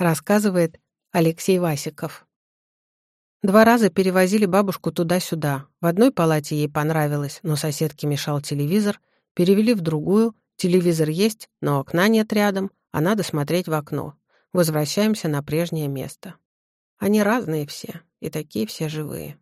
рассказывает Алексей Васиков. Два раза перевозили бабушку туда-сюда. В одной палате ей понравилось, но соседке мешал телевизор. Перевели в другую. Телевизор есть, но окна нет рядом, а надо смотреть в окно. Возвращаемся на прежнее место. Они разные все, и такие все живые.